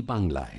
বাংলায়।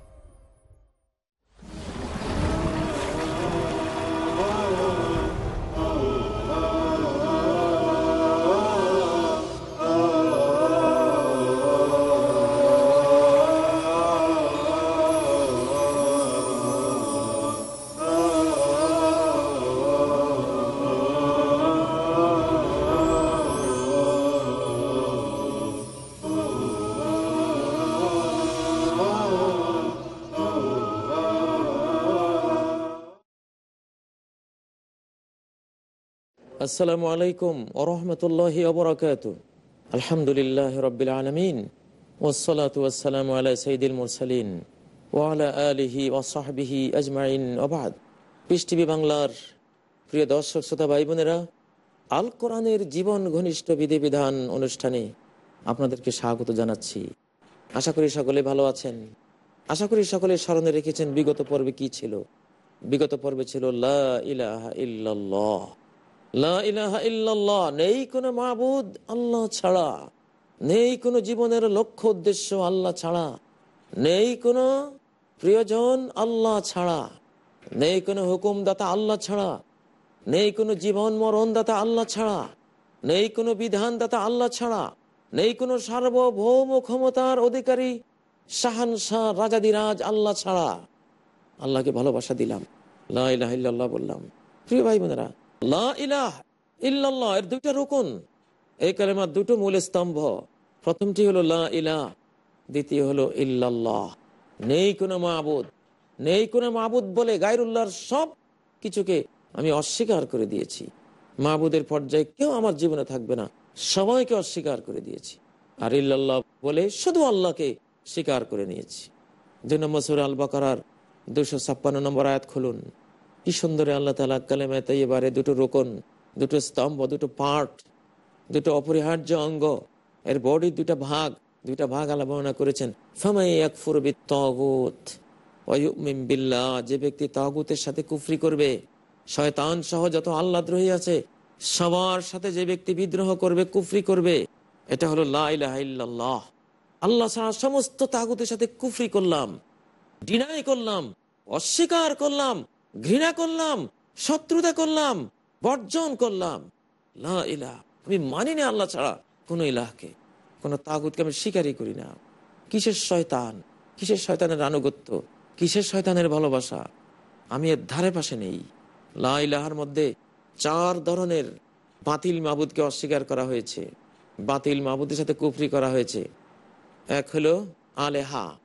আসসালামু আলাইকুম ওরহমতুল্লাহ ওবরাকাত আলহামদুলিল্লাহ রবিল আলমিন। ওসলাত ওয়াসালাম আলা সঈদুল মুরসালিন ওয়ালা আলিহি ওসাহবিহি আজমাইন। ওবাদ পিস টিভি বাংলার প্রিয় দর্শক, শ্রোতা ভাই বোনেরা আল কোরআনের জীবন ঘনিষ্ঠ বিধিবিধান অনুষ্ঠানে আপনাদেরকে স্বাগত জানাচ্ছি। আশা করি সকলে ভালো আছেন। আশা করি সকলে স্মরণে রেখেছেন, বিগত পর্বে কি ছিল? বিগত পর্বে ছিল লা ইলাহা ইল্লাল্লাহ। ইল্লাল্লাহ, নেই কোনো মাবুদ আল্লাহ ছাড়া। নেই কোনো জীবনের লক্ষ্য উদ্দেশ্য আল্লাহ ছাড়া। নেই কোনো প্রিয়জন আল্লাহ ছাড়া। নেই কোনো হুকুমদাতা আল্লাহ ছাড়া। নেই কোনো জীবন মরণদাতা আল্লাহ ছাড়া। নেই কোনো বিধানদাতা আল্লাহ ছাড়া। নেই কোনো সার্বভৌম ক্ষমতার অধিকারী শাহান শাহানশাহ রাজাদিরাজ আল্লাহ ছাড়া। আল্লাহকে ভালোবাসা দিলাম। লা ইলাহা ইল্লাল্লাহ বললাম। প্রিয় ভাই বোনেরা লা ইলাহ ইল্লাল্লাহ এর দুইটা রুকুন। এই কালেমার দুটো মূল স্তম্ভ। প্রথমটি হলো লা ইলাহ, দ্বিতীয় হলো ইল্লাল্লাহ। নেই কোনো মাহবুদ নেই কোনো মাহবুদ বলে গায়রুল্লাহর সব কিছুকে আমি অস্বীকার করে দিয়েছি। মাহবুদের পর্যায়ে কেউ আমার জীবনে থাকবে না, সবাইকে অস্বীকার করে দিয়েছি। আর ইল্লাল্লাহ বলে শুধু আল্লাহকে স্বীকার করে নিয়েছি। দুই নম্বর সুর আল বাকার দুশো ছাপ্পান্ন নম্বর আয়াত খুলুন। কি সুন্দরে আল্লাহ তালা কালেমায় তাই এবারে দুটো রোকন, দুটো স্তম্ভ, দুটো পার্ট দুটো অপরিহার্য অঙ্গ, এর বডির দুটা ভাগ, দুইটা ভাগ আল্লাহ বর্ণনা করেছেন, ফামাই আকফুর বিত্তাগুত বিল্লাহ, যে ব্যক্তি তাগুতের সাথে কুফরি করবে, শয়তান সহ যত আল্লাহ দ্রোহী আছে, সবার সাথে যে ব্যক্তি বিদ্রোহ করবে, কুফরি করবে, এটা হলো লা ইলাহা ইল্লাল্লাহ। আল্লাহ ছাড়া সমস্ত তাগুতের সাথে কুফরি করলাম ডিনাই করলাম, অস্বীকার করলাম ঘৃণা করলাম, শত্রুতা করলাম, বর্জন করলাম। লা ইলাহ, আমি মানি না আল্লাহ ছাড়া কোনো ইলাহকে, কোনো তাগুতকে আমি স্বীকারই করি না। কিসের শয়তান? কিসের শয়তানের আনুগত্য? কিসের শয়তানের ভালোবাসা? আমি এর ধারে পাশে নেই। লা ইলাহার মধ্যে চার ধরনের বাতিল মাবুদকে অস্বীকার করা হয়েছে। বাতিল মাবুদের সাথে কুফরি করা হয়েছে। এক হলো আলেহা,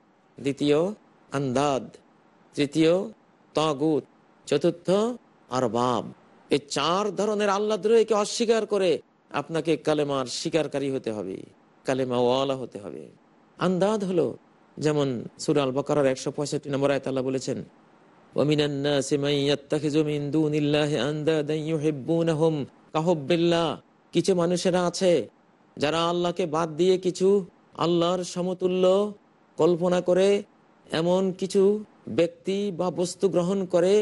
দ্বিতীয় আন্দাদ, তৃতীয় তাগুত চতুর্থ আর বাব এই চার ধরনের আল্লাহ দ্রোহীকে অস্বীকার করে আপনাকে কালেমার স্বীকারকারী হতে হবে কালেমা ওয়ালা হতে হবে। আন্দাদ হলো, যেমন সুরাল বকার একশো পঁয়ষট্টি নম্বর আয়তাল্লাহ বলেছেন কিছু মানুষেরা আছে, যারা আল্লাহকে বাদ দিয়ে কিছু আল্লাহর সমতুল্য কল্পনা করে, এমন কিছু ব্যক্তি বা বস্তু গ্রহণ করে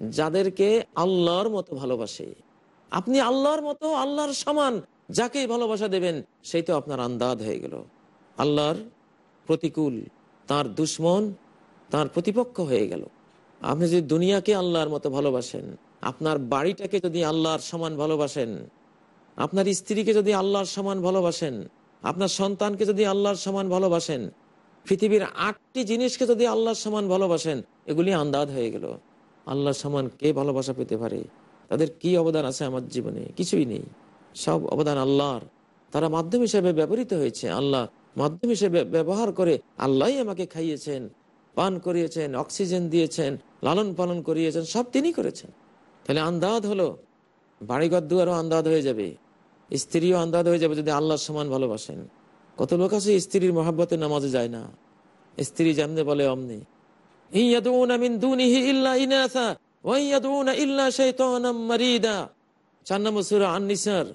যাদেরকে আল্লাহর মতো ভালোবাসে। আপনি আল্লাহর মতো, আল্লাহর সমান যাকে ভালোবাসা দেবেন, সেই তো আপনার আন্দাজ হয়ে গেল। আল্লাহর প্রতিকূল, তার দুশ্মন, তার প্রতিপক্ষ হয়ে গেল। আপনি যদি দুনিয়াকে আল্লাহর মতো ভালোবাসেন, আপনার বাড়িটাকে যদি আল্লাহর সমান ভালোবাসেন, আপনার স্ত্রীকে যদি আল্লাহর সমান ভালোবাসেন, আপনার সন্তানকে যদি আল্লাহর সমান ভালোবাসেন, পৃথিবীর আটটি জিনিসকে যদি আল্লাহর সমান ভালোবাসেন, এগুলি আন্দাজ হয়ে গেল। আল্লাহর সমান কে ভালোবাসা পেতে পারে? তাদের কি অবদান আছে আমার জীবনে? কিছুই নেই। সব অবদান আল্লাহর। তারা মাধ্যম হিসেবে ব্যবহৃত হয়েছে। আল্লাহ মাধ্যম হিসেবে ব্যবহার করে আল্লাহই আমাকে খাইয়েছেন, পান করিয়েছেন, অক্সিজেন দিয়েছেন, লালন পালন করিয়েছেন, সব তিনি করেছেন। তাহলে আন্দাজ হলো, বাড়িঘর দুয়ারও আন্দাজ হয়ে যাবে। স্ত্রীও আন্দাজ হয়ে যাবে যদি আল্লাহর সমান ভালোবাসেন। কত লোক আছে স্ত্রীর মহাব্বতের নামাজে যায় না। স্ত্রী জানতে বলে অমনি। চার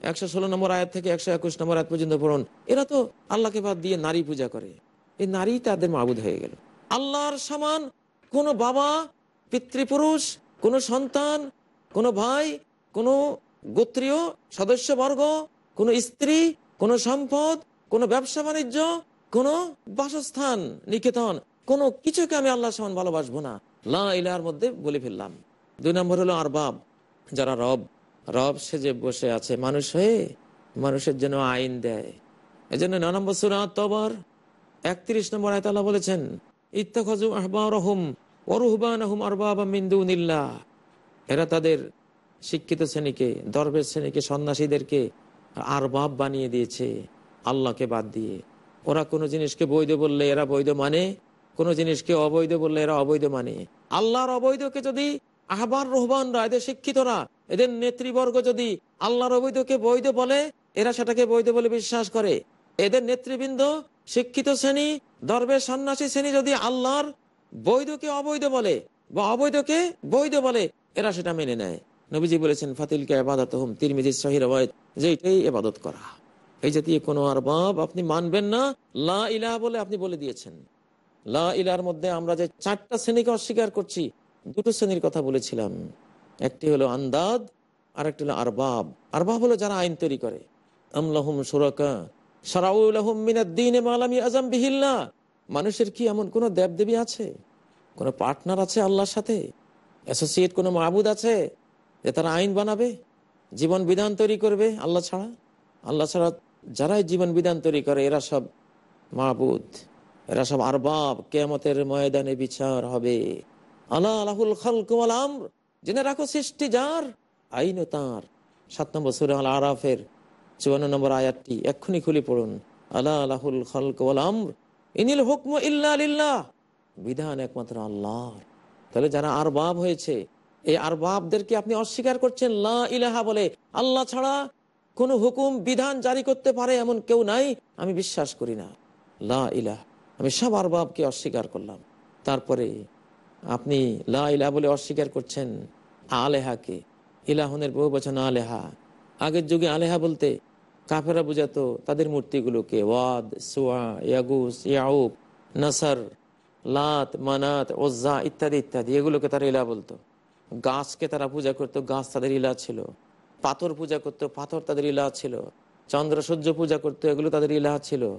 একশো ষোলো নম্বর থেকে একশো একুশ নম্বর পর্যন্ত পড়ুন। এরা তো আল্লাহকে বাদ দিয়ে নারী পূজা করে। এই নারী তাদের মাবুদ হয়ে গেল। আল্লাহর সমান কোনো বাবা, পিতৃপুরুষ, কোনো সন্তান, কোনো ভাই, কোনো গোত্রীয়, সদস্যবর্গ, কোনো স্ত্রী, কোনো সম্পদ, কোনো ব্যবসা বাণিজ্য, কোনো বাসস্থান, নিকেতন। কোনো কিছুকে আমি আল্লাহ সমান ভালোবাসবো না। লা ইলার মধ্যে বলে ফেললাম। দুই নম্বর হলো আরবাব। যারা রব রব সেজে বসে আছে মানুষ হয়ে মানুষের জন্য আইন দেয়। এই জন্য ন নম্বর সুরাত তবর একত্রিশ নম্বর আয়তাল্লাহ বলেছেন ইত্তাখাজু আহবা রহম অরুহবান আহম আরবাবা মিন্দুনিল্লাহ এরা তাদের শিক্ষিত শ্রেণীকে দরবের শ্রেণীকে, সন্ন্যাসীদেরকে আরবাব বানিয়ে দিয়েছে, আল্লাহকে বাদ দিয়ে। ওরা কোনো জিনিসকে বৈধ বললে এরা বৈধ মানে কোনো জিনিসকে অবৈধ বললে এরা অবৈধ মানে। আল্লাহর অবৈধকে যদি আহবার রহবানরা এদের শিক্ষিতরা এদের নেতৃবর্গ যদি আল্লাহর অবৈধকে বৈধ বলে, এরা সেটাকে বৈধ বলে বিশ্বাস করে। এদের নেতৃবৃন্দ, শিক্ষিত শ্রেণি দরবের সন্ন্যাসী শ্রেণি যদি আল্লাহর বৈধকে অবৈধ বলে বা অবৈধকে বৈধ বলে, এরা সেটা মেনে নেয়। নবীজি বলেছেন, ফাতিলকে আবাদত হুম তিরমিজি সহির যে এটাই এবাদত করা। এই জাতীয় কোনো আর বাপ আপনি মানবেন না, লা ইলাহ বলে আপনি বলে দিয়েছেন। লা ইলার মধ্যে আমরা যে চারটা শ্রেণীকে অস্বীকার করছি, দুটো শ্রেণির কথা বলেছিলাম। একটি হলো আন্দাদ আর একটি হলো আরবাব। আরবাব হলো যারা আইন তৈরি করে। মানুষের কি এমন কোনো দেবদেবী আছে? কোনো পার্টনার আছে আল্লাহর সাথে? অ্যাসোসিয়েট কোনো মাহবুদ আছে যে তারা আইন বানাবে? জীবন বিধান তৈরি করবে আল্লাহ ছাড়া? আল্লাহ ছাড়া যারাই জীবন বিধান তৈরি করে, এরা সব মাহবুদ এরা সব আরবাব কেমতের ময়দানে বিচার হবে। আল্লাহ আলাহুল জেনে রাখো সৃষ্টি যার আইন তার। সাত নম্বর আল আরাফের চুয়ান্ন নম্বর আয়াতটি এক্ষুনি খুলে পড়ুন। আল্লাহ আলাহুল ইল্লা বিধান একমাত্র আল্লাহ তাহলে যারা আরবাব হয়েছে, এই আরবাবদেরকে আপনি অস্বীকার করছেন লা ইলাহা বলে, আল্লাহ ছাড়া কোন হুকুম, বিধান জারি করতে পারে এমন কেউ নাই, আমি বিশ্বাস করি না। লা ইলাহ। আমি সব আরবাবকে অস্বীকার করলাম। তারপরে আপনি লা ইলাহ বলে অস্বীকার করছেন আলেহাকে। ইলাহনের বহু বচন আলেহা। আগের যুগে আলেহা বলতে কাফেরা বুঝাতো তাদের মূর্তিগুলোকে, ওয়াদ, সোয়া, ইয়াগুস ইয়াউক নাসার, লাত, মানাত, ওজ্জা ইত্যাদি ইত্যাদি। এগুলোকে তারা ইলা বলতো। গাছকে তারা পূজা করতো, গাছ তাদের ইলা ছিল। পাথর পূজা করতো, পাথর তাদের ইলা ছিল। চন্দ্র সূর্য পূজা করতো, এগুলো তাদের ইলাহা ছিল।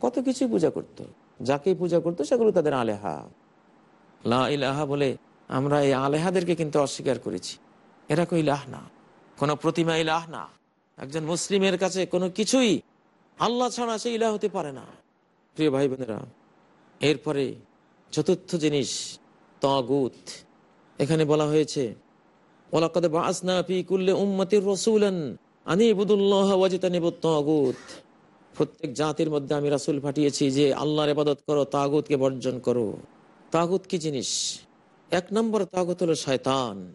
কত কিছু পূজা করতো। যাকে পূজা করতো সেগুলো তাদের আলেহা। লা ইলাহা বলে আমরা এই আলেহাদেরকে কিন্তু অস্বীকার করেছি। এরা কই ইলাহ না, কোনো প্রতিমা ইলাহ না। একজন মুসলিমের কাছে কোনো কিছুই আল্লাহ ছাড়া সে ইলাহ হতে পারে না। প্রিয় ভাই বোনেরা এরপরে চতুর্থ জিনিস, তগুত। এখানে বলা হয়েছে ওলাকাদ বাসনা ফি কুল্লে উম্মতির রসুলান আনি ইবুদুল্লাহ ওয়াজিতানিবুত তাগুত। প্রত্যেক জাতির মধ্যে আমি রাসুল পাঠিয়েছি যে আল্লাহর ইবাদত করো, তাগুতকে বর্জন করো। তাগুত কি জিনিস? এক নম্বর তাগুত হলো শয়তান।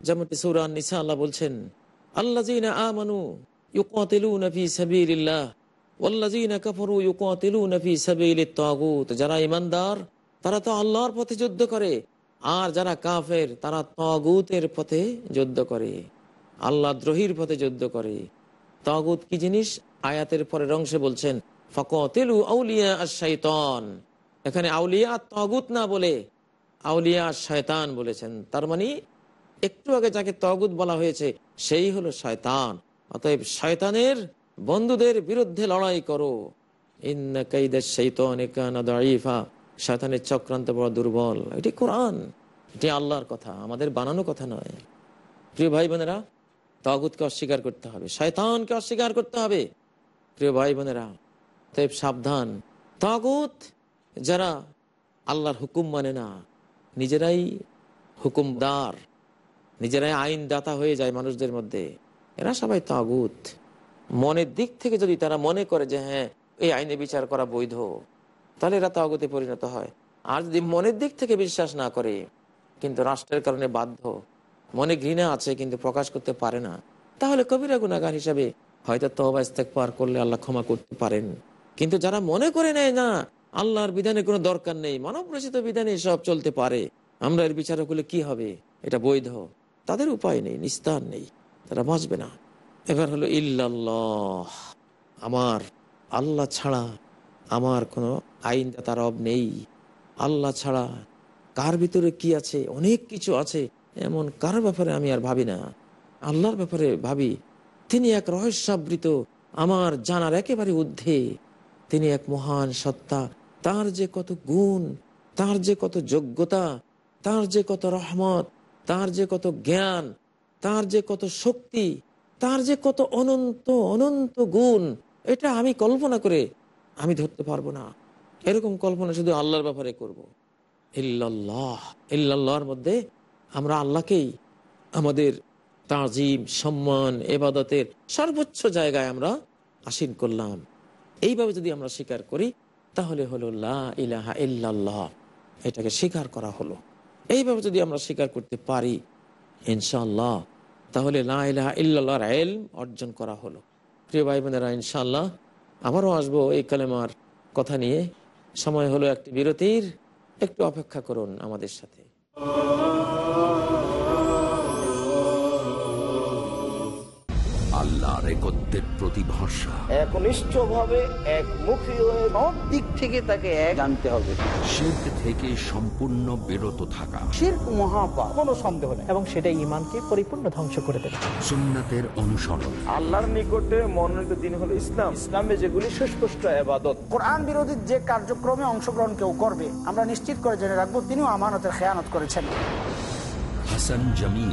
যেমনটি সৌরান নিসা আল্লাহ বলছেন, আল্লাযীনা আমানু ইউকাতিলুনা ফি সাবিলিল্লাহ, ওয়াল্লাযীনা কাফারু ইউকাতিলুনা ফি সাবিলিত তাগুত। যারা ঈমানদার, তারা তো আল্লাহর পথে যুদ্ধ করে। আর যারা কাফের, তারা তগুতের পথে যুদ্ধ করে। আল্লাহ দ্রোহীর পথে যুদ্ধ করে। তগুত কি জিনিস? আয়াতের পরের অংশে বলছেন, ফকতেলু আউলিয়া শৈতন এখানে আউলিয়া তগুত না বলে, আউলিয়া শয়তান বলেছেন। তার মানে একটু আগে যাকে তগুত বলা হয়েছে, সেই হলো শয়তান। অতএব শয়তানের বন্ধুদের বিরুদ্ধে লড়াই করো। ইন্না কাইদের শৈতন একানা শয়তানের চক্রান্ত বড় দুর্বল। এটি কোরআন। এটি আল্লাহর কথা, আমাদের বানানো কথা নয়। প্রিয় ভাই বোনেরা তাগুতকে অস্বীকার করতে হবে, শয়তানকে অস্বীকার করতে হবে। প্রিয় ভাই বোনেরা তাই সাবধান। তাগুত যারা আল্লাহর হুকুম মানে না, নিজেরাই হুকুমদার, নিজেরাই আইন দাতা হয়ে যায় মানুষদের মধ্যে, এরা সবাই তাগুত। মনের দিক থেকে যদি তারা মনে করে যে হ্যাঁ এই আইনে বিচার করা বৈধ, তাহলে এরা তাগুতে পরিণত হয়। আর যদি মনের দিক থেকে বিশ্বাস না করে, কিন্তু রাষ্ট্রের কারণে বাধ্য, মনে ঘৃণা আছে কিন্তু প্রকাশ করতে পারে না, তাহলে কবিরা গুণাগার হিসাবে হয়তো তহবা পার করলে আল্লাহ ক্ষমা করতে পারেন। কিন্তু যারা মনে করে নেয় না, আল্লাহর বিধানে কোনো দরকার নেই মানব রচিত বিধানে সব চলতে পারে, আমরা এর বিচারক হলে কি হবে? এটা বৈধ। তাদের উপায় নেই, নিস্তার নেই, তারা বাঁচবে না। এবার হলো, ইল্লাল্লাহ, আমার আল্লাহ ছাড়া আমার কোনো আইন তার রব নেই। আল্লাহ ছাড়া কার ভিতরে কি আছে? অনেক কিছু আছে। এমন কার ব্যাপারে আমি আর ভাবি না। আল্লাহর ব্যাপারে ভাবি তিনি এক রহস্যাবৃত, আমার জানার একেবারে ঊর্ধ্বে তিনি এক মহান সত্তা, তার যে কত গুণ, তার যে কত যোগ্যতা, তার যে কত রহমত, তার যে কত জ্ঞান, তার যে কত শক্তি, তার যে কত অনন্ত অনন্ত গুণ, এটা আমি কল্পনা করে আমি ধরতে পারব না এরকম কল্পনা শুধু আল্লাহর ব্যাপারে করব। ইল্লাল্লাহ, ইল্লাল্লাহর মধ্যে আমরা আল্লাহকেই, আমাদের তাজিম, সম্মান, এবাদতের সর্বোচ্চ জায়গায় আমরা আসীন করলাম। এইভাবে যদি আমরা স্বীকার করি, তাহলে হলো লা ইলাহা ইল্লাল্লাহ। এটাকে স্বীকার করা হলো। এইভাবে যদি আমরা স্বীকার করতে পারি ইনশাল্লাহ তাহলে লা ইলাহা এলম অর্জন করা হলো। প্রিয় ভাই বোনেরা ইনশাল্লাহ আবারও আসব এই কালেমার কথা নিয়ে। সময় হলো একটি বিরতির। একটু অপেক্ষা করুন আমাদের সাথে। আল্লাহর একত্বের প্রতি ভরসা একনিষ্ঠভাবে একমুখী হয়ে সব দিক থেকে তাকে এক আনতে হবে। থেকে সম্পূর্ণ বিরত থাকা। শির্ক মহাপাপ। কোনো সন্দেহ নেই। এবং সেটা ইমানকে পরিপূর্ণ ধ্বংস করে দেবে। সুন্নাতের অনুসরণ। আল্লাহর নিকটে মনোনীত দিন হলো ইসলাম। ইসলামে যেগুলি সুস্পষ্ট আবাদত কোরআন বিরোধী যে কার্যক্রমে অংশগ্রহণ কেউ করবে আমরা নিশ্চিত করে জেনে রাখব তিনিও আমানতের খেয়ানত করেছেন। Hasan Jamil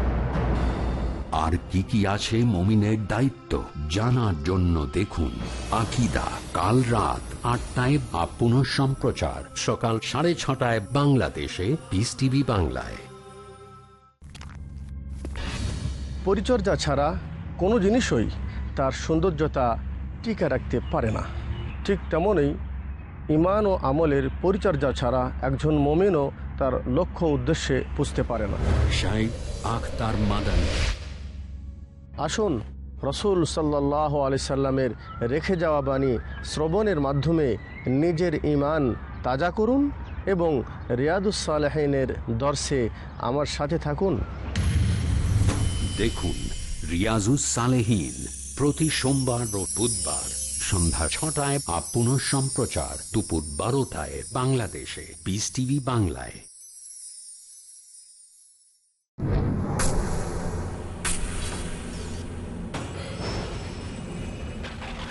কি কি আছে মমিনের দায়িত্ব জানার জন্য দেখুন আকিদা কাল রাত আটটায় বা পুনঃ সম্প্রচার সকাল সাড়ে ছটায় বাংলাদেশে পিস টিভি বাংলায়। পরিচর্যা ছাড়া কোনো জিনিসই তার সৌন্দর্যতা টিকে রাখতে পারে না। ঠিক তেমনই ইমান ও আমলের পরিচর্যা ছাড়া একজন মমিনও তার লক্ষ্য উদ্দেশ্যে পুজতে পারে না। শাইখ আখতার মাদানী আসুন, রসুল সাল্লাহ আলি সাল্লামের রেখে যাওয়া বাণী শ্রবণের মাধ্যমে নিজের ইমান তাজা করুন এবং রিয়াদুসালেহিনের দর্শে আমার সাথে থাকুন। দেখুন রিয়াজুস সালেহীন প্রতি সোমবার ও বুধবার সন্ধ্যা ছটায় বা পুনঃ সম্প্রচার দুপুর বারোটায় বাংলাদেশে পিস টিভি বাংলায়।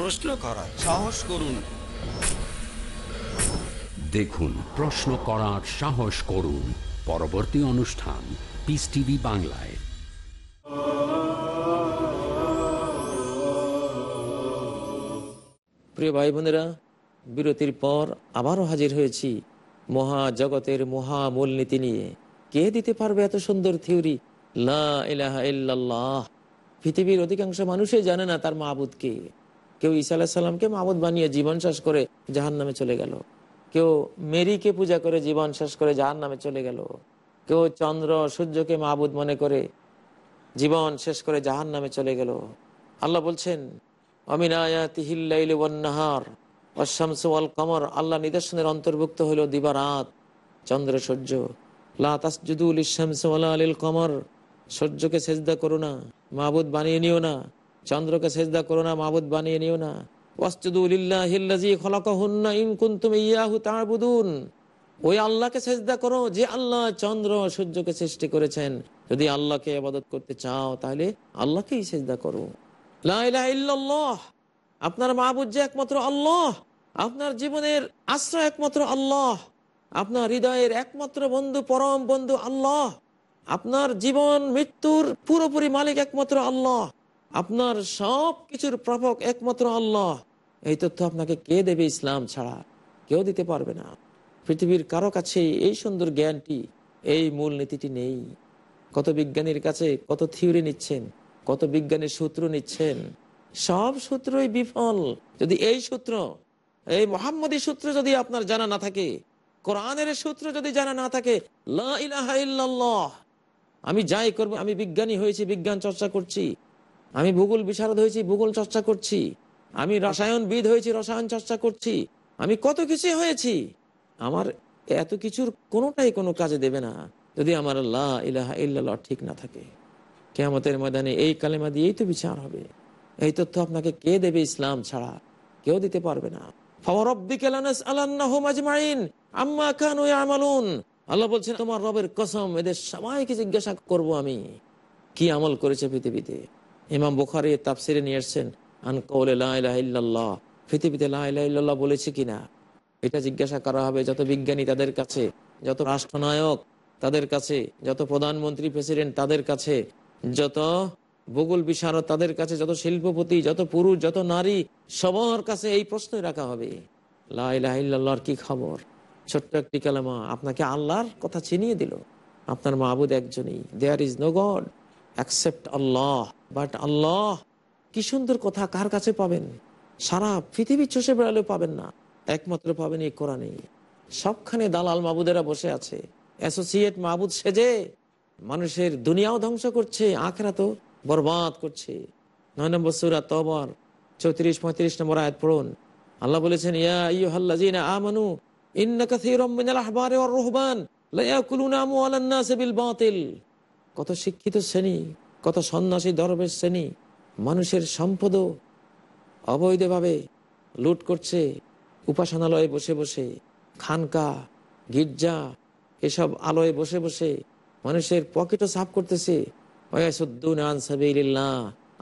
প্রশ্ন করার সাহস করুন। দেখুন প্রশ্ন করার সাহস করুন। পরবর্তী অনুষ্ঠান পিস টিভি বাংলায়। প্রিয় ভাই বোনেরা বিরতির পর আবারও হাজির হয়েছি মহা জগতের মহা মূলনীতি নিয়ে। কে দিতে পারবে এত সুন্দর থিওরি? লা ইলাহা ইল্লাল্লাহ। পৃথিবীর অধিকাংশ মানুষই জানে না তার মাহবুদকে কেউ ঈসা আলাহ সাল্লামকে মাহবুদ বানিয়ে জীবন চাষ করে জাহান নামে চলে গেল। কেউ মেরিকে পূজা করে জীবন শেষ করে যার নামে চলে গেল। কেউ চন্দ্র সূর্যকে মাহবুদ মনে করে জীবন শেষ করে জাহান নামে চলে গেল। আল্লাহ বলছেন ওয়াল কমর আল্লাহ নিদর্শনের অন্তর্ভুক্ত হইল দিবারাত চন্দ্র, সূর্য। লাতাসজুদুল আলিল কমর সূর্যকে সেজদা করো না মাহবুদ বানিয়ে নিও না। চন্দ্রকে সেজদা করো না মাহবুদ বানিয়ে নিও না। ওই আল্লাহকে করো, যে আল্লাহ চন্দ্র সূর্যকে সৃষ্টি করেছেন। যদি আল্লাহকে করতে চাও, তাহলে করো। আপনার যে একমাত্র আল্লাহ, আপনার জীবনের আশ্রয় একমাত্র আল্লাহ, আপনার হৃদয়ের একমাত্র বন্ধু, পরম বন্ধু আল্লাহ, আপনার জীবন, মৃত্যুর পুরোপুরি মালিক একমাত্র আল্লাহ আপনার সব কিছুর প্রাপক একমাত্র আল্লাহ। এই তথ্য আপনাকে কে দেবে ইসলাম ছাড়া? কেউ দিতে পারবে না। পৃথিবীর কারও কাছে এই সুন্দর জ্ঞানটি, এই মূল নীতিটি নেই। কত বিজ্ঞানীর কাছে কত থিওরি নিচ্ছেন, কত বিজ্ঞানের সূত্র নিচ্ছেন। সব সূত্রই বিফল। যদি এই সূত্র, এই মোহাম্মদী সূত্র যদি আপনার জানা না থাকে, কোরআনের সূত্র যদি জানা না থাকে আমি যাই করব, আমি বিজ্ঞানী হয়েছি, বিজ্ঞান চর্চা করছি। আমি ভূগোল বিশারদ হয়েছি, ভূগোল চর্চা করছি। আমি রসায়নবিদ হয়েছি, রসায়ন চর্চা করছি। আমি কত কিছু হয়েছি। আমার এত কিছুর কোনোটাই কোনো কাজে দেবে না, যদি আমার লা ইলাহা ঠিক না থাকে। কেয়ামতের ময়দানে এই কালেমা দিয়েই তো বিচার হবে। এই তথ্য আপনাকে কে দেবে ইসলাম ছাড়া? কেউ দিতে পারবে না। আল্লাহ বলছেন, তোমার রবের কসম, এদের সবাইকে জিজ্ঞাসা করব আমি। কি আমল করেছে পৃথিবীতে? ইমাম বুখারি তাফসিরে নিয়ে এসছেন আনকৌলে লাহ পৃথিবীতে লাহ বলেছে কিনা? এটা জিজ্ঞাসা করা হবে যত বিজ্ঞানী তাদের কাছে, যত রাষ্ট্রনায়ক তাদের কাছে, যত প্রধানমন্ত্রী, প্রেসিডেন্ট তাদের কাছে, যত ভূগোল বিশারদ তাদের কাছে, যত শিল্পপতি, যত পুরুষ, যত নারী, সবার কাছে এই প্রশ্নই রাখা হবে। লাইলাহিল্লাহর কি খবর? ছোট্ট একটি কালামা, আপনাকে আল্লাহর কথা চিনিয়ে দিল। আপনার মাহবুদ একজনই। There is no god accept Allah but Allah কি সুন্দর কথা, কার কাছে পাবেন? সারা পৃথিবী চষে বেড়ালেও পাবেন না। একমাত্র পাবেন এই কোরআনে। সবখানে দালাল মাহবুদেরা বসে আছে। অ্যাসোসিয়েট মাহবুদ সেজে, মানুষের দুনিয়াও ধ্বংস করছে আখেরা তো বরবাদ করছে। নয় নম্বর সুরা তবর চৌত্রিশ, পঁয়ত্রিশ নম্বর আয়াত পড়ুন। আল্লাহ বলেছেন, ইয়া আমানু, ইন্না মিনাল আহবারি ওয়ার রুহবান, লা ইয়াকুলুনা আমওয়ালান নাস বিল বাতিল। কত শিক্ষিত শ্রেণি, কত সন্ন্যাসী দরবেশ শ্রেণি, মানুষের সম্পদও অবৈধভাবে লুট করছে, উপাসনালয়ে বসে বসে, খানকা, গির্জা, এসব আলোয় বসে বসে মানুষের পকেটও সাফ করতেছে।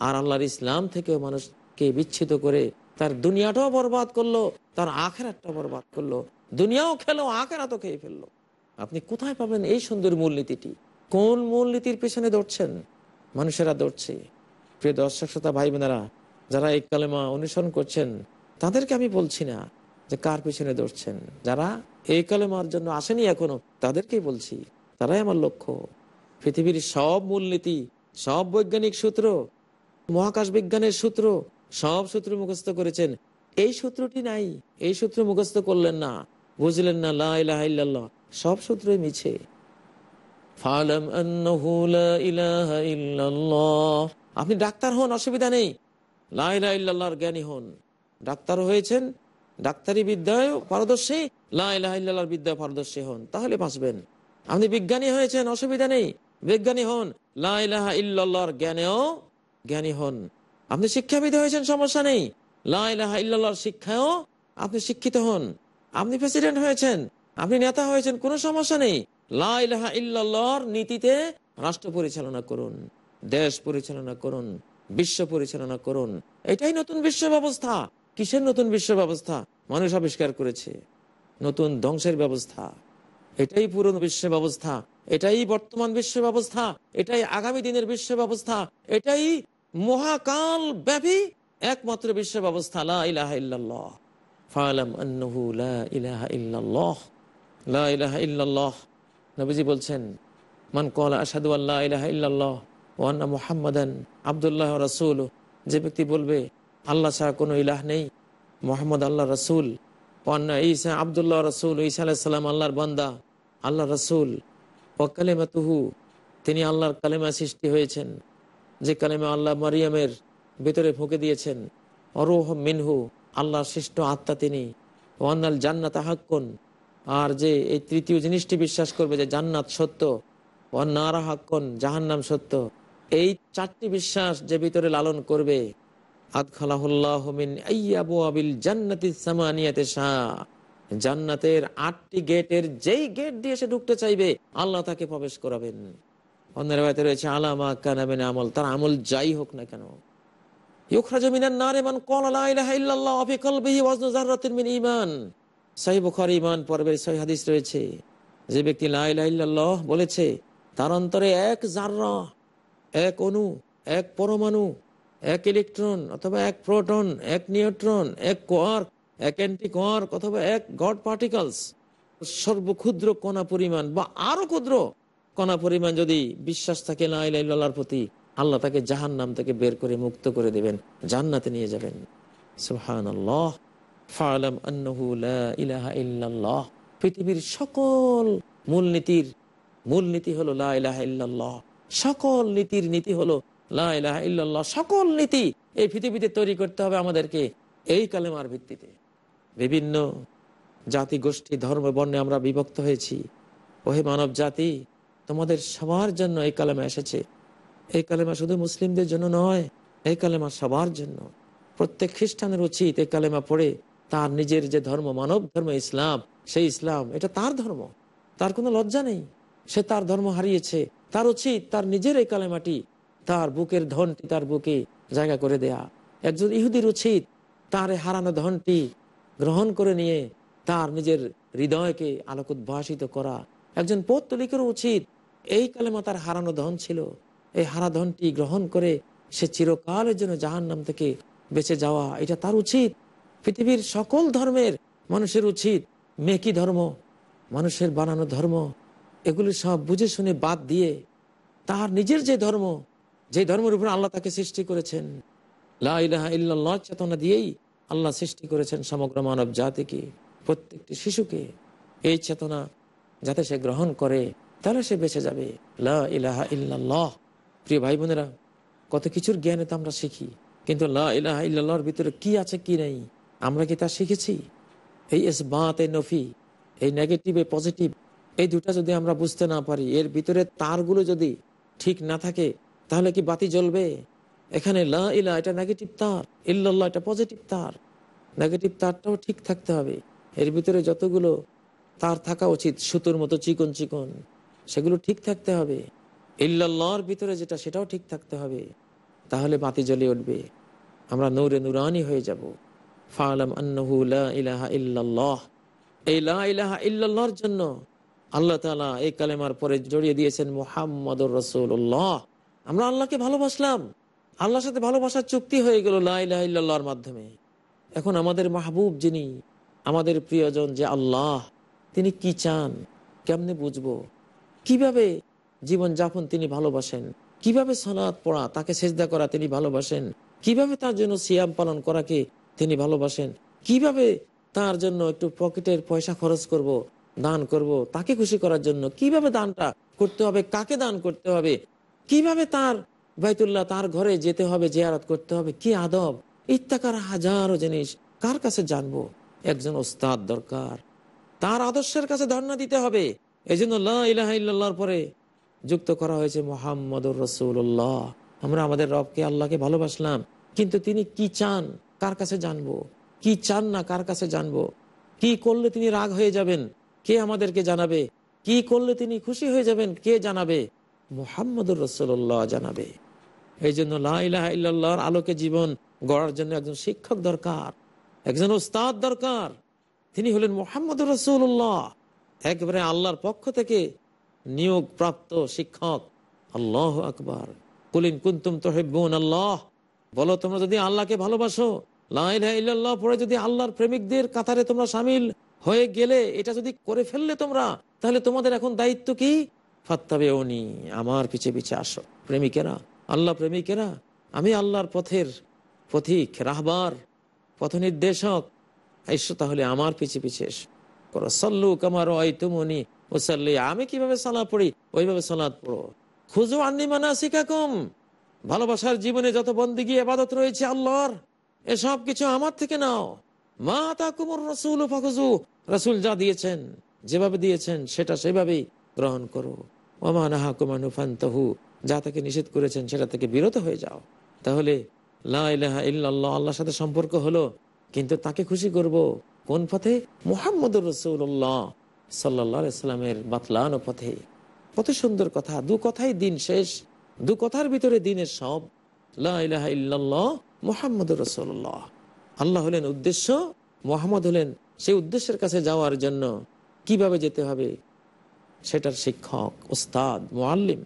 আর আল্লাহর ইসলাম থেকেও মানুষকে বিচ্ছিত করে তার দুনিয়াটাও বরবাদ করল, তার আখেরাতটা বরবাদ করল, দুনিয়াও খেলো, আখেরাতও খেয়ে ফেলল। আপনি কোথায় পাবেন এই সুন্দর মূলনীতিটি? কোন মূলনীতির পেছনে দৌড়ছেন? মানুষেরা দৌড়ছে। প্রিয় দর্শক, শ্রোতা ভাই বোনেরা যারা এই কালেমা অনুসরণ করছেন, তাদেরকে আমি বলছি না যে কার পিছনে দৌড়ছেন। যারা এই কালেমার জন্য আসেনি এখনও, তাদেরকেই বলছি, তারাই আমার লক্ষ্য। পৃথিবীর সব মূলনীতি, সব বৈজ্ঞানিক সূত্র, মহাকাশ বিজ্ঞানের সূত্র, সব সূত্র মুখস্থ করেছেন। এই সূত্রটি নাই, এই সূত্র মুখস্থ করলেন না, বুঝলেন না লাহ সব সূত্রই মিছে। আপনি ডাক্তার হন, অসুবিধা নেই। লাইলাহার জ্ঞানী হন। ডাক্তার হয়েছেন, ডাক্তারি বিদ্যায় পারদর্শী। লাইলাহার বিদ্যায় পারদর্শী হন, তাহলে বাঁচবেন। আপনি বিজ্ঞানী হয়েছেন, অসুবিধা নেই। বিজ্ঞানী হন লাইলাহা জ্ঞানেও জ্ঞানী হন। আপনি শিক্ষাবিদ হয়েছেন, সমস্যা নেই। লাইলাহা ইল্লাল্লাহর শিক্ষায়ও আপনি শিক্ষিত হন। আপনি প্রেসিডেন্ট হয়েছেন, আপনি নেতা হয়েছেন, কোনো সমস্যা নেই। ইল্লাল্লাহর নীতিতে রাষ্ট্র পরিচালনা করুন, দেশ পরিচালনা করুন, বিশ্ব পরিচালনা করুন। এটাই নতুন বিশ্ব ব্যবস্থা। কিসের নতুন বিশ্ব ব্যবস্থা? মানুষ আবিষ্কার করেছে। নতুন ধ্বংসের ব্যবস্থা। এটাই পুরনো বিশ্ব ব্যবস্থা। এটাই বর্তমান বিশ্ব ব্যবস্থা। এটাই আগামী দিনের বিশ্ব ব্যবস্থা। এটাই মহাকাল ব্যাপী একমাত্র বিশ্ব ব্যবস্থা, লা ইলাহা ইল্লাল্লাহ। ফালাম আন্নাহু লা ইলাহা নবীজি বলছেন, মান ক্বালা আশহাদু আল্লা ইলাহা ইল্লাল্লাহ ওয়া আন্না মুহাম্মাদান আব্দুল্লাহ রাসূল যে ব্যক্তি বলবে, আল্লাহ ছাড়া কোনো ইলাহ নেই, মোহাম্মদ আল্লাহ রাসূল অন্য ঈসা আবদুল্লাহ রসুল ঈসা আলাইসাল্লাম আল্লাহর বান্দা, আল্লাহ রসুল ও কালেমা তুহু তিনি আল্লাহর কালেমা সৃষ্টি হয়েছেন, যে কালেমা আল্লাহ মারিয়ামের ভেতরে ফুঁকে দিয়েছেন, অরোহ মিনহু, আল্লাহর সৃষ্ট আত্মা তিনি ওয়ান্নাল জান্নাত হাক্কুন আর যে এই তৃতীয় জিনিসটি বিশ্বাস করবে যে জান্নাত সত্য, ওয়ান্নারা হাক্কুন, জাহান্নাম সত্য। এই চারটি বিশ্বাস যে ভিতরে লালন করবে জান্নাতের আটটি গেটের যেই গেট দিয়ে সে ঢুকতে চাইবে, আল্লাহ তাকে প্রবেশ করাবেন। অন্যের বাড়িতে রয়েছে আলামা কানাবেন আমল, তার আমল যাই হোক না কেন। ইউখরাজ মিনান নারে মান ক্বালা লা ইলাহা ইল্লাল্লাহ ফি কলবিহি ওয়াজনু যাররাতিন মিন ঈমান। সহিহ বুখারী ঈমান পর্বের সহিহ হাদিস রয়েছে। যে ব্যক্তি লা ইলাহা ইল্লাল্লাহ বলেছে, তার অন্তরে এক জাররা, এক অণু, এক পরমাণু, এক ইলেকট্রন অথবা এক প্রোটন, এক নিউট্রন, এক কোয়ার্ক, এক অ্যান্টি কোয়ার্ক অথবা এক গড পার্টিকলস, সর্বক্ষুদ্র কণা পরিমাণ বা আরও ক্ষুদ্র কণা পরিমাণ যদি বিশ্বাস থাকে না ইল্লাহর প্রতি, আল্লাহ তাকে জাহান নাম থেকে বের করে মুক্ত করে দেবেন, জান্নাতে নিয়ে যাবেন। সুবহানাল্লাহ। ইলাহা ইল্লাল্লাহ। পৃথিবীর সকল মূলনীতির, মূলনীতি হলো লা ইলাহা ইল্লাল্লাহ। সকল নীতির নীতি হলো লা ইলাহা ইল্লাল্লাহ। সকল নীতি এই পৃথিবীতে তৈরি করতে হবে আমাদেরকে এই কালেমার ভিত্তিতে। বিভিন্ন জাতি, গোষ্ঠী, ধর্ম, বর্ণে আমরা বিভক্ত হয়েছি। ওহে মানব জাতি, তোমাদের সবার জন্য এই কালেমা এসেছে। এই কালেমা শুধু মুসলিমদের জন্য নয়, এই কালেমা সবার জন্য। প্রত্যেক খ্রিস্টানের উচিত এই কালেমা পড়ে তার নিজের যে ধর্ম, মানব ধর্ম, ইসলাম, সেই ইসলাম, এটা তার ধর্ম। তার কোনো লজ্জা নেই। সে তার ধর্ম হারিয়েছে। তার উচিত তার নিজের এই কালেমাটি, তার বুকের ধনটি তার বুকে জায়গা করে দেয়া। একজন ইহুদির উচিত তার হারানো ধনটি গ্রহণ করে নিয়ে তার নিজের হৃদয়কে আলোক উদ্ভাসিত করা। একজন পৌত্তলিকের উচিত এই কালেমা তার হারানো ধন ছিল। এই হারা ধনটি গ্রহণ করে সে চিরকালের জন্য জাহান নাম থেকে বেঁচে যাওয়া, এটা তার উচিত। পৃথিবীর সকল ধর্মের মানুষের উচিত মেকি ধর্ম, মানুষের বানানো ধর্ম, এগুলি সব বুঝে শুনে বাদ দিয়ে তার নিজের যে ধর্ম, যে ধর্মের উপর আল্লাহ তাকে সৃষ্টি করেছেন লাহ চেতনা দিয়েই আল্লাহ সৃষ্টি করেছেন সমগ্র মানব জাতিকে, প্রত্যেকটি শিশুকে। এই চেতনা যাতে সে গ্রহণ করে, তাহলে সে বেঁচে যাবে। লা ইলাহা ইল্লাল্লাহ। প্রিয় ভাই বোনেরা, কত কিছুর জ্ঞানে তো আমরা শিখি, কিন্তু লা ইলাহা ইল্লাল্লাহর ভিতরে কি আছে, কি নেই? আমরা কি তা শিখেছি? এই এস বাত এই নফি, এই নেগেটিভ এই পজিটিভ এই দুটা যদি আমরা বুঝতে না পারি, এর ভিতরে তারগুলো যদি ঠিক না থাকে, তাহলে কি বাতি জ্বলবে? এখানে লা এটা নেগেটিভ তার, ইল্লাল্লাহ, এটা পজিটিভ তার। নেগেটিভ তারটাও ঠিক থাকতে হবে। এর ভিতরে যতগুলো তার থাকা উচিত, সুতোর মতো চিকন চিকন, সেগুলো ঠিক থাকতে হবে। ইল্লাল্লাহর ভিতরে যেটা, সেটাও ঠিক থাকতে হবে। তাহলে বাতি জ্বলে উঠবে। আমরা নূরে নুরানি হয়ে যাব। ফালাম আন্নাহু ইলাহা ইল্লাল্লাহ। এই লা ইলাহা ইল্লাল্লাহর জন্য আল্লাহ তাআলা এই কালেমার পরে জড়িয়ে দিয়েছেন মুহাম্মদুর রাসূলুল্লাহ। আমরা আল্লাহকে ভালোবাসলাম। আল্লাহর সাথে ভালোবাসার চুক্তি হয়ে গেল লা ইলাহা ইল্লাল্লাহর মাধ্যমে। এখন আমাদের মাহবুব যিনি, আমাদের প্রিয়জন যে আল্লাহ, তিনি কি চান? কেমনে বুঝব? কীভাবে জীবন যাপন তিনি ভালোবাসেন? কীভাবে সলাৎ পড়া, তাকে সেজদা করা তিনি ভালোবাসেন? কীভাবে তার জন্য সিয়াম পালন করাকে তিনি ভালোবাসেন। কীভাবে তার জন্য একটু পকেটের পয়সা খরচ করব, দান করব, তাকে খুশি করার জন্য? কীভাবে দানটা করতে হবে, কাকে দান করতে হবে? কীভাবে তার বাইতুল্লাহ, তার ঘরে যেতে হবে, জিয়ারত করতে হবে? কি আদব? ইত্যাকার হাজারো জিনিস। কার কাছে জানব? একজন ওস্তাদ দরকার। তার আদর্শের কাছে ধর্ণা দিতে হবে। এই জন্য পরে যুক্ত করা হয়েছে মোহাম্মদুর রসুল্লাহ আমরা আমাদের রবকে আল্লাহকে ভালোবাসলাম। কিন্তু তিনি কি চান? কার কাছে জানব? কি চান না কার কাছে জানব? কি করলে তিনি রাগ হয়ে যাবেন? কে আমাদেরকে জানাবে? কি করলে তিনি খুশি হয়ে যাবেন? কে জানাবে? মোহাম্মদুর রসুল্লাহ জানাবে। এই জন্য লাহ্লাহর আলোকে জীবন গড়ার জন্য একজন শিক্ষক দরকার, একজন ওস্তাদ দরকার। তিনি হলেন মোহাম্মদ রসুল্লাহ একবারে আল্লাহর পক্ষ থেকে নিয়োগ প্রাপ্ত শিক্ষক। আল্লাহ আকবার। কুলিন কুন্তুম তোহেবুন আল্লাহ বলো তোমরা যদি আল্লাহকে ভালোবাসো লাহ পরে যদি আল্লাহর প্রেমিকদের কাতারে তোমরা সামিল হয়ে গেলে, এটা যদি করে ফেললে তোমরা, তাহলে তোমাদের এখন দায়িত্ব কি? ফাত্তাবে উনি আমার পিছে পিছে আসো। প্রেমিকেরা, আল্লাহ প্রেমিকেরা, আমি আল্লাহর পথের পথিক রাহবার পথ নির্দেশক এসো তাহলে আমার পিছিয়ে পিছিয়ে এসো। করো কামার ওই তুমনি ও সাল্লি আমি কীভাবে সালাদ পড়ি? ওইভাবে সালাদ পড়ো। খুঁজো আন্নি মানা শিকাকুম ভালোবাসার জীবনে যত বন্দিগি আবাদত রয়েছে আল্লাহর এসব কিছু আমার থেকে নাও। মা তা কুমর রসুল রসুল যা দিয়েছেন, যেভাবে দিয়েছেন, সেটা সেভাবেই গ্রহণ করো। ওমানাহা যা তাকে নিষেধ করেছেন, সেটা থেকে বিরত হয়ে যাও। তাহলে লা ইলাহা ইল্লাল্লাহ, আল্লাহর সাথে সম্পর্ক হলো, কিন্তু তাকে খুশি করব কোন পথে? মোহাম্মদুর রসুল্লাহ সাল্লাহ ইসলামের বাতলানো পথে। কত সুন্দর কথা, দু কথাই দিন শেষ, দু কথার ভিতরে দিনের সব। মোহাম্মদ রসুল্লাহ আল্লাহ হলেন উদ্দেশ্য, মোহাম্মদ হলেন সেই উদ্দেশ্যের কাছে যাওয়ার জন্য কীভাবে যেতে হবে? সেটার শিক্ষক, উস্তাদ মোয়াল্লিম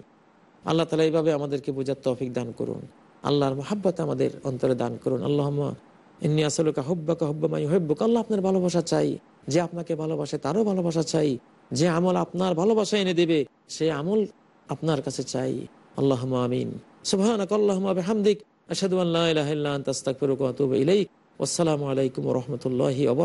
আল্লাহ তালা এইভাবে আমাদেরকে বোঝার তৌফিক দান করুন। আল্লাহর মহাব্বত আমাদের অন্তরে দান করুন। আল্লাহ ইন্নি আসলুকা হব্বাকা হব্বামাই হব্বুক আল্লাহ আপনার ভালোবাসা চাই। যে আপনাকে ভালোবাসে তারও ভালোবাসা চাই। যে আমল আপনার ভালোবাসা এনে দেবে, সে আমল আপনার কাছে চাই। আল্লাহ আমিন। সুবহানাক আল্লাহুম্মা বিহামদিক। আন লা ইলাহা আতুবু ইলাইক। ওয়াসসালামু আলাইকুম রাহমাতুল্লাহি ওয়া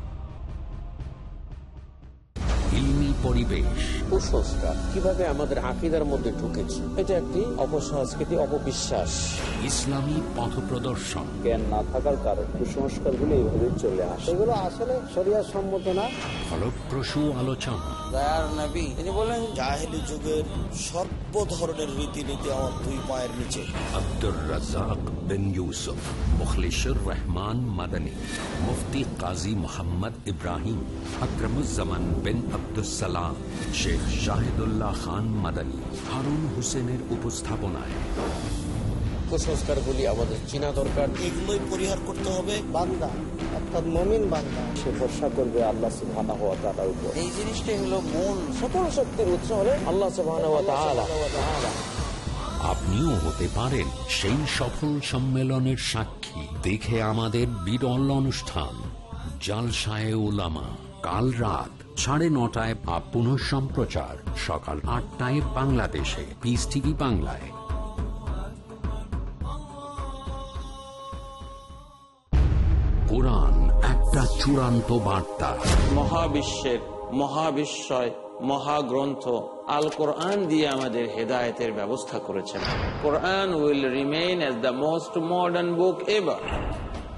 পরিবেশ। কুসংস্কার কীভাবে আমাদের আকিদার মধ্যে ঢুকেছে? এটা একটি অপসংস্কৃতি অপবিশ্বাস। ইসলামী পথ প্রদর্শন। জ্ঞান না থাকার কারণে কুসংস্কারগুলো এইভাবে চলে আসে। এগুলো আসলে শরিয়ার সম্মত না। ফলপ্রসূ আলোচনা। তিনি বলেন জাহেলি যুগের সর্ব ধরনের রীতিনীতি আমার দুই পায়ের নিচে। আব্দুর রাজাক বিন ইউসুফ মুখলিসুর রহমান মাদানী মুফতি কাজী মোহাম্মদ ইব্রাহিম আকরমুজ্জামান বিন আব্দুসালাম শেখ শাহিদুল্লাহ খান মাদানী হারুন হোসেনের উপস্থাপনায়। কুসংস্কারগুলি আমাদের চিনা দরকার। এগুলোই পরিহার করতে হবে। বান্দা অর্থাৎ মমিন বান্দা সে ভরসা করবে আল্লাহ সুবহানাহু ওয়া তাআলার উপর। এই জিনিসটাই হলো মূল। সকল শক্তির উৎস হলে আল্লাহ সুবহানাহু ওয়া আপনিও হতে পারেন সেই সফল সম্মেলনের সাক্ষী। দেখে আমাদের বিরল অনুষ্ঠান জালসায় ওলামা কাল রাত সাড়ে নটায় বা পুনঃ সম্প্রচার সকাল আটটায় বাংলাদেশে। পিস টিভি বাংলায়। কোরআন একটা চূড়ান্ত বার্তা। মহাবিশ্বের, মহাবিশ্বয়, মহাগ্রন্থ আল কোরআন দিয়ে আমাদের হেদায়েতের ব্যবস্থা করেছেন। Quran will remain as the most modern book ever.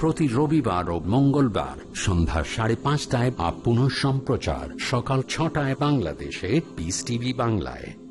প্রতি রবিবার ও মঙ্গলবার সন্ধ্যা সাড়ে পাঁচটায় বা পুনঃ সম্প্রচার সকাল ছটায় বাংলাদেশে পিস টিভি বাংলায়।